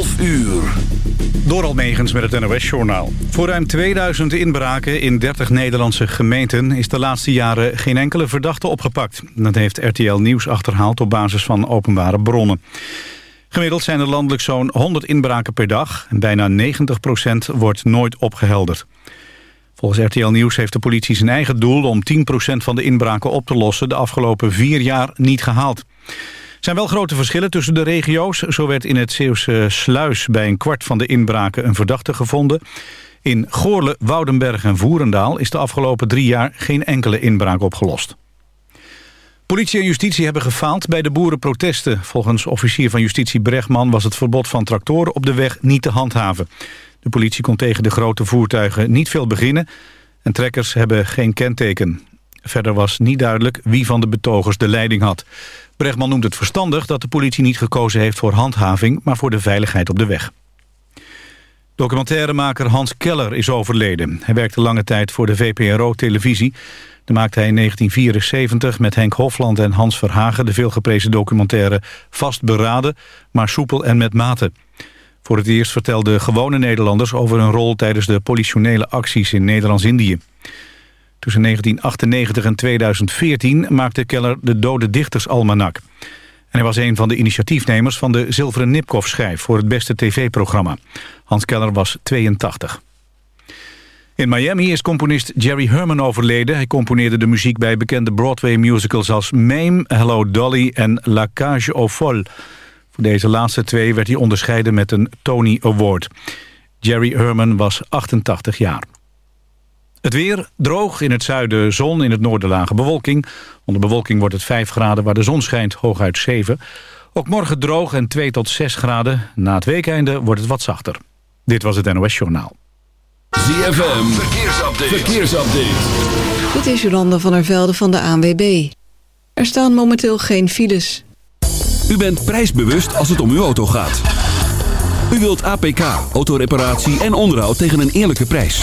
12 uur. Door Almegens met het NOS-journaal. Voor ruim 2000 inbraken in 30 Nederlandse gemeenten... is de laatste jaren geen enkele verdachte opgepakt. Dat heeft RTL Nieuws achterhaald op basis van openbare bronnen. Gemiddeld zijn er landelijk zo'n 100 inbraken per dag... en bijna 90% wordt nooit opgehelderd. Volgens RTL Nieuws heeft de politie zijn eigen doel... om 10% van de inbraken op te lossen... de afgelopen vier jaar niet gehaald. Er zijn wel grote verschillen tussen de regio's. Zo werd in het Zeeuwse Sluis bij een kwart van de inbraken een verdachte gevonden. In Goorle, Woudenberg en Voerendaal is de afgelopen drie jaar geen enkele inbraak opgelost. Politie en justitie hebben gefaald bij de boerenprotesten. Volgens officier van justitie Bregman was het verbod van tractoren op de weg niet te handhaven. De politie kon tegen de grote voertuigen niet veel beginnen... en trekkers hebben geen kenteken. Verder was niet duidelijk wie van de betogers de leiding had. Bregman noemt het verstandig dat de politie niet gekozen heeft voor handhaving... maar voor de veiligheid op de weg. Documentairemaker Hans Keller is overleden. Hij werkte lange tijd voor de VPRO-televisie. Daar maakte hij in 1974 met Henk Hofland en Hans Verhagen... de veelgeprezen documentaire Vast beraden, maar soepel en met mate. Voor het eerst vertelden gewone Nederlanders over hun rol... tijdens de politionele acties in Nederlands-Indië. Tussen 1998 en 2014 maakte Keller de Dode Dichters Almanak. En hij was een van de initiatiefnemers van de Zilveren Nipkoff-schijf... voor het beste tv-programma. Hans Keller was 82. In Miami is componist Jerry Herman overleden. Hij componeerde de muziek bij bekende Broadway-musicals als Mame, Hello Dolly en La Cage aux Folles. Voor deze laatste twee werd hij onderscheiden met een Tony Award. Jerry Herman was 88 jaar. Het weer droog, in het zuiden zon, in het noorden lage bewolking. Onder bewolking wordt het 5 graden, waar de zon schijnt, hooguit 7. Ook morgen droog en 2 tot 6 graden. Na het weekende wordt het wat zachter. Dit was het NOS Journaal. ZFM, verkeersupdate. verkeersupdate. Dit is Jolanda van der Velde van de ANWB. Er staan momenteel geen files. U bent prijsbewust als het om uw auto gaat. U wilt APK, autoreparatie en onderhoud tegen een eerlijke prijs.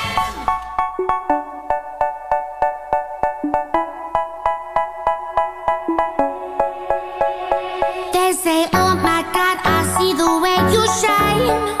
Shine.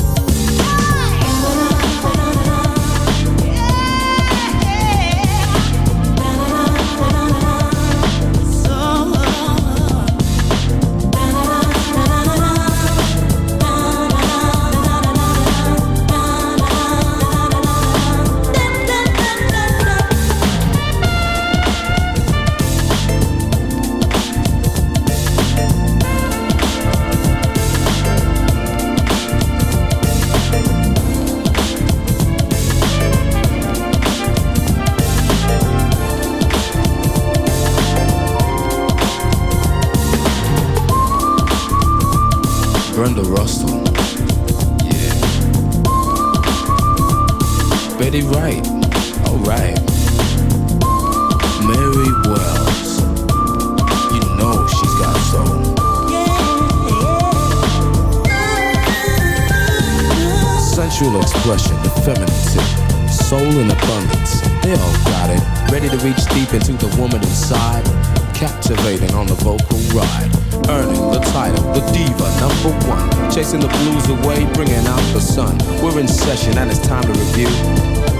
Betty Wright. Alright. Mary Wells. You know she's got soul. Sensual expression, effeminacy, soul in abundance. They all got it. Ready to reach deep into the woman inside. Captivating on the vocal ride. Earning the title, the diva number one. Chasing the blues away, bringing out the sun. We're in session and it's time to review.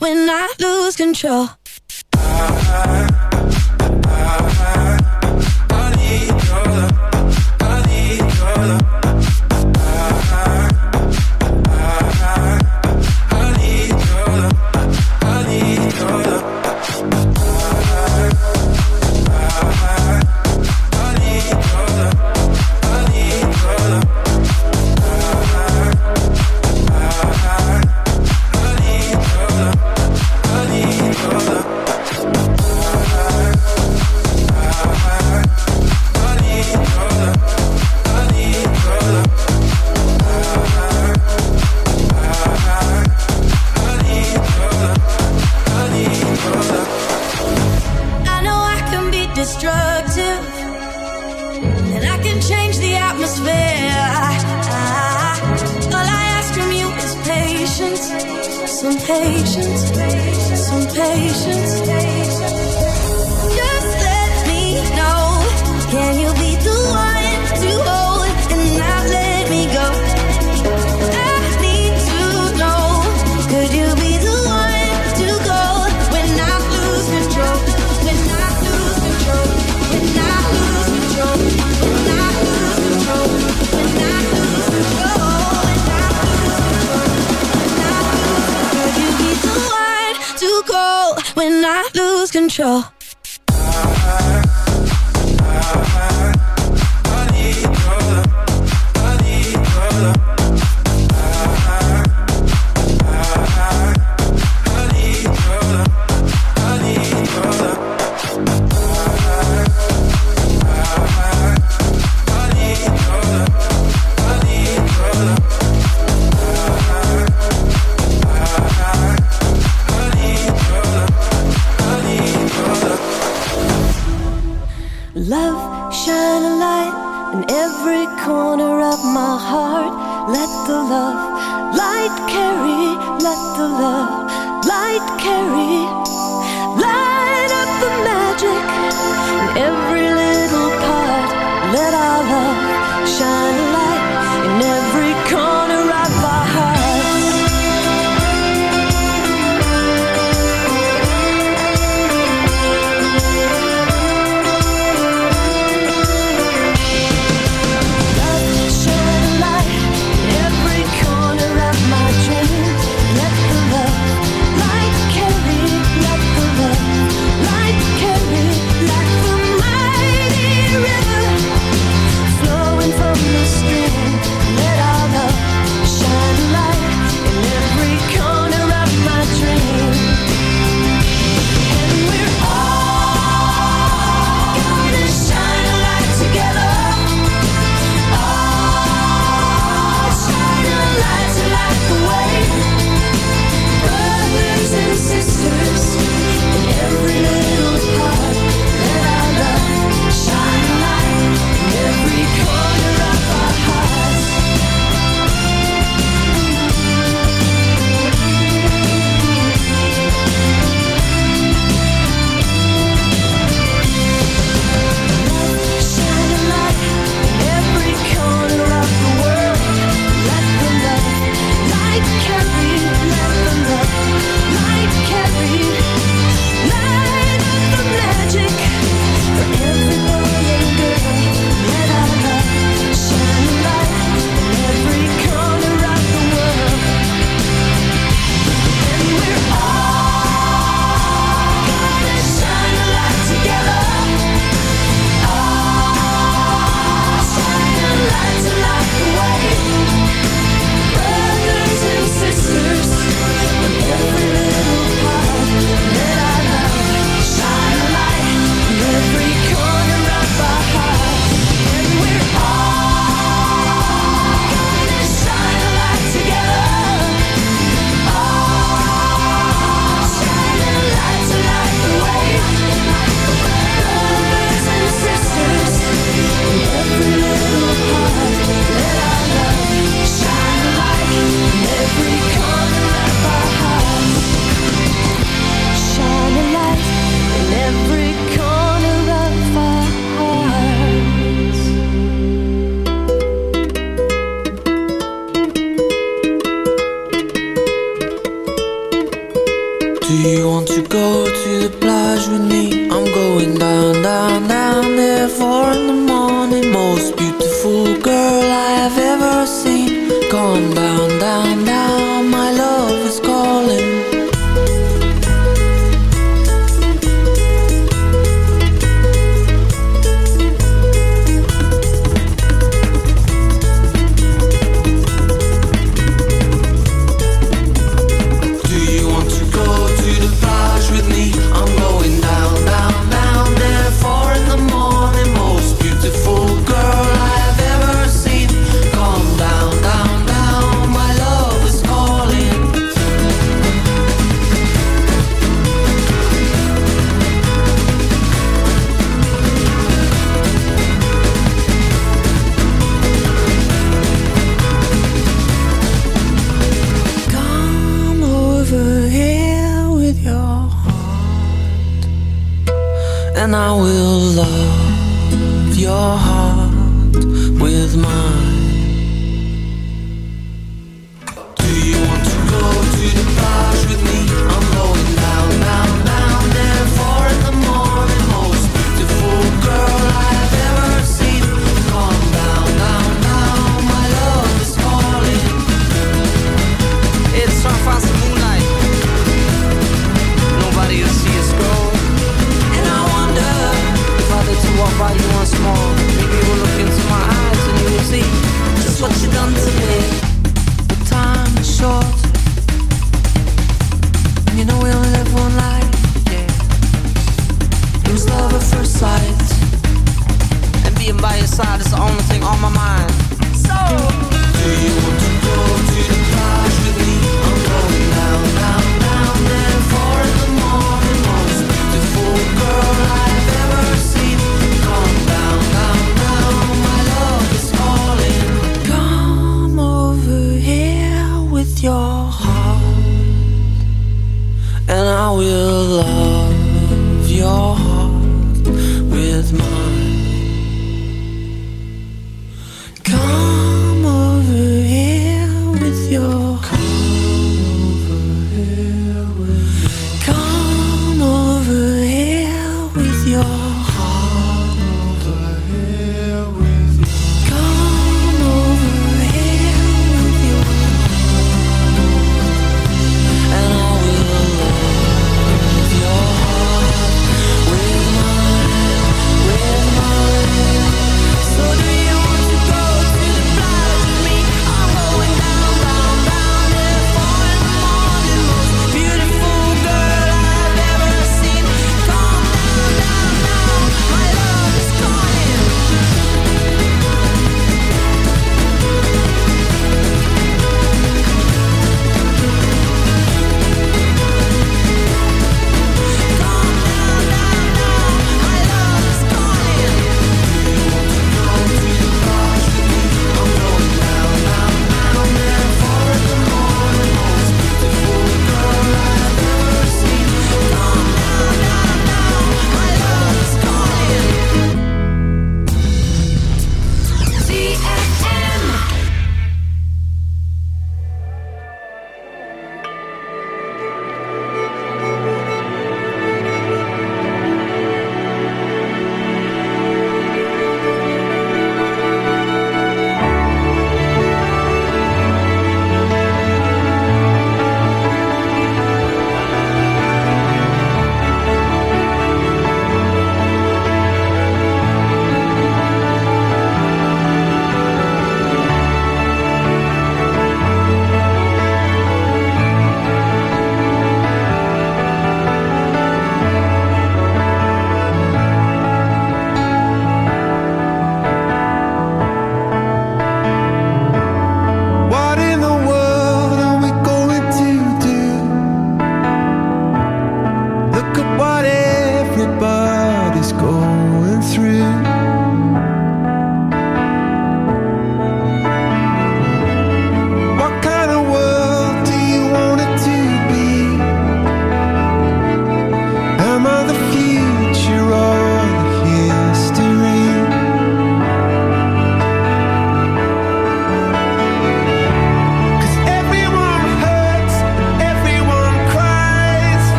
when I lose control?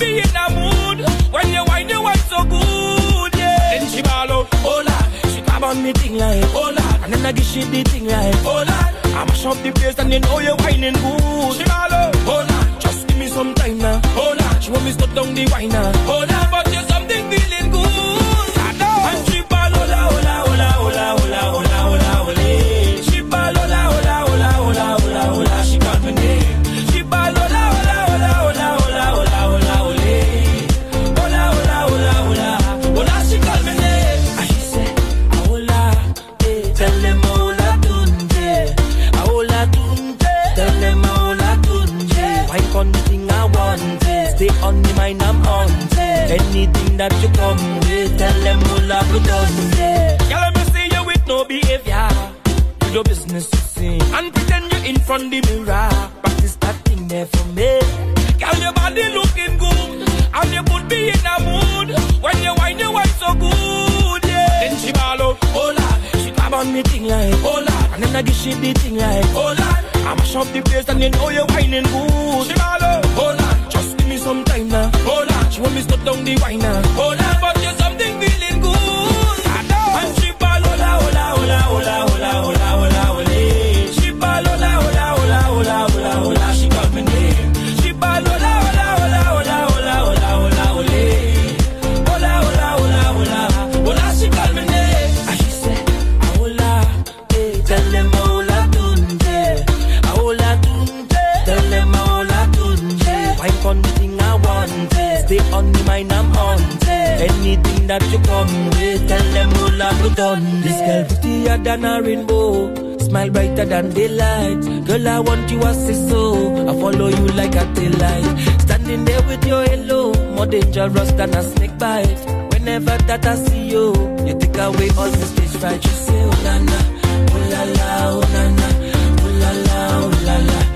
You me in a mood when you wind you wind so good, yeah. Then she ball out, oh, hola. She grab on me thing like oh, hola, and then I give she the thing like oh, hola. I mash up the place and you know you're whining good. She ball out, hola. Just give me some time now, hola. She want me stop down the wine now, hola. But you the mirror. Practice that thing there for me. Girl, your body looking good and you put me in a mood when you wine, you wine so good, yeah. Then she ball out, hola. She grab on me thing like hola, and then I give she the thing like hola. I mash up the place and you know you're whining good. She ball out, hola. Just give me some time now, hold on. She want me stop down the wine now, hola. But come with, tell them hola done. This girl prettier than a rainbow. Smile brighter than daylight. Girl, I want you as say so. I follow you like a daylight. Standing there with your halo, more dangerous than a snake bite. Whenever that I see you, you take away all the stage fright. You say, oh na na, oh la la, oh na na, oh la la, oh la la, oh, oh,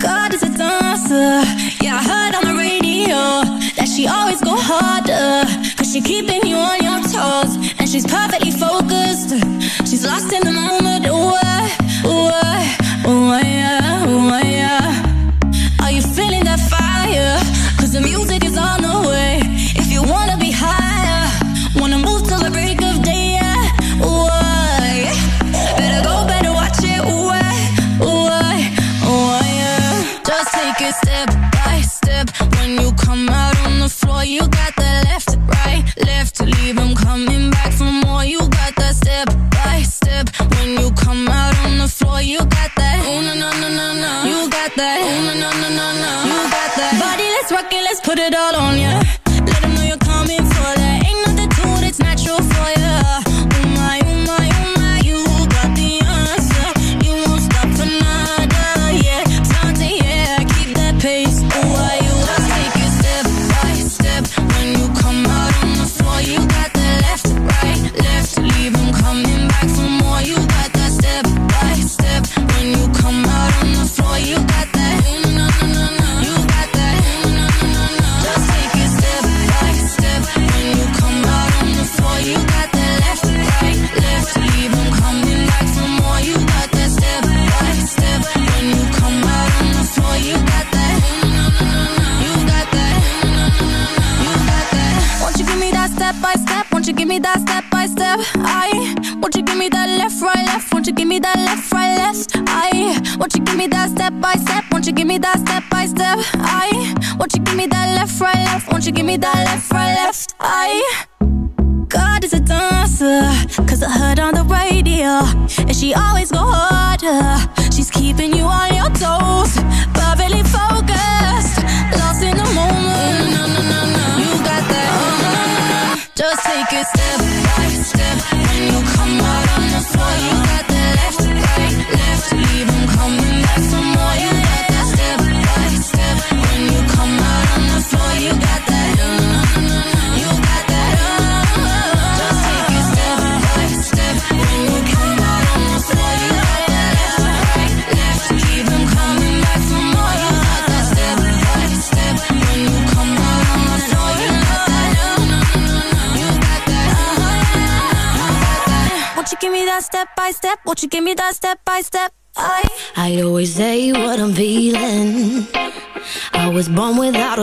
God is a dancer. Yeah, I heard on the radio that she always go harder. Cause she keeping you on your toes. And she's perfectly focused. She's lost in the moment. Uh, ooh, ooh, yeah, ooh, yeah. Are you feeling you got that left, right, left. To leave 'em coming back for more. You got that step by step. When you come out on the floor, you got that. Oh, no, no, no, no, no. You got that. Oh, no, no, no, no, no. You got that. Body, let's let's put it all on ya. Let 'em know you're coming for that. Ain't nothing to it, it's natural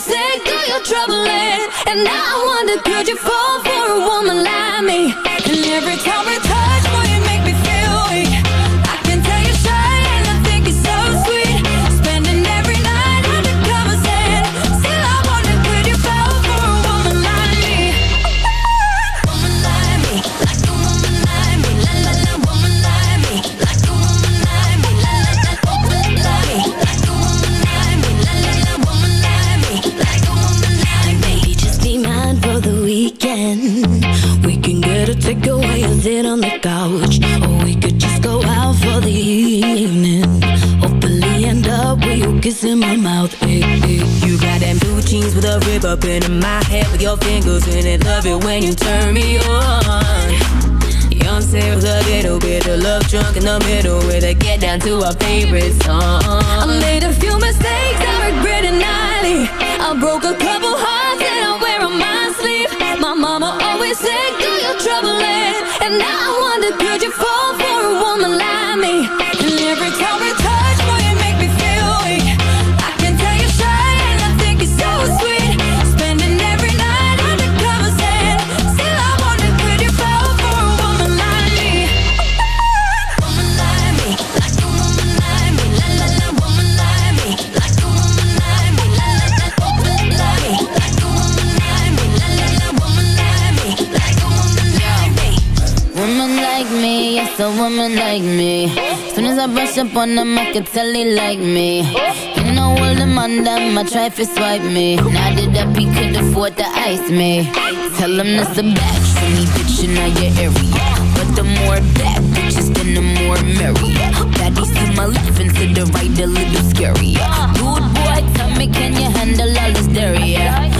mama always said, do your troubling. And now I wonder, could you fall for a woman like sit on the couch, or we could just go out for the evening. Hopefully end up with you kissing my mouth. Hey, hey. You got them blue jeans with a rib up in my head with your fingers in it. Love it when you turn me on. Beyonce with a little bit of love drunk in the middle with a get down to our favorite song. I made a few mistakes, I regret it nightly. I broke a couple hearts and I wear on my sleeve. My mama always said, troubling. And now I wonder, a woman like me. Soon as I brush up on them, I can tell they like me. You know all the on them, I try to swipe me. Now that up, he could afford to ice me. Tell him that's a batch for me, bitch, in your area. But the more bad bitches, then the more merry. Baddies to my left and to the right, a little scarier. Good boy, tell me, can you handle all this dairy? Uh,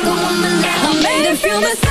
made